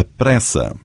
a